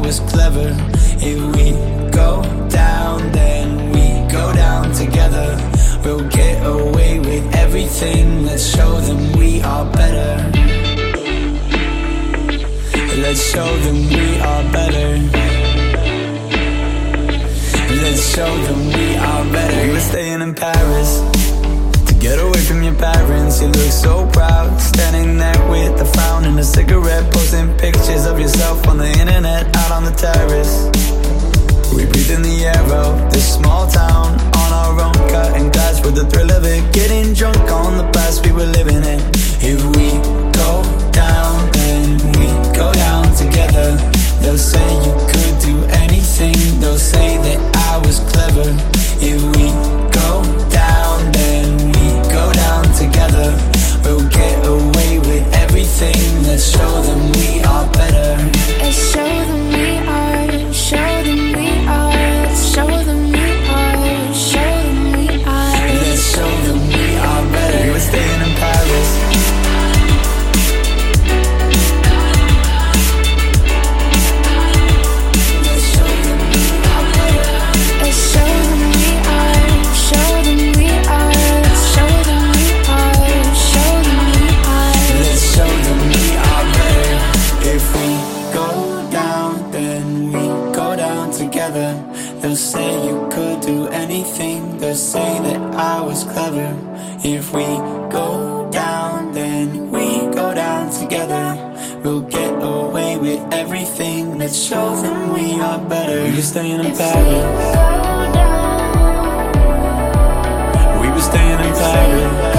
was clever. If we go down, then we go down together. We'll get away with everything, let's show them we are better. Let's show them we are better. Let's show them we are better. We were staying in Paris get away from your parents. You look so proud, standing there with a frown and a cigarette, posting pictures of yourself on the internet, out on the terrace. We breathe in the air of this small town on our own, cutting are better. Show They'll say you could do anything. They'll say that I was clever. If we go down, then we go down together. We'll get away with everything. Let's show them we are better. We were staying in Paris. We were staying in Paris.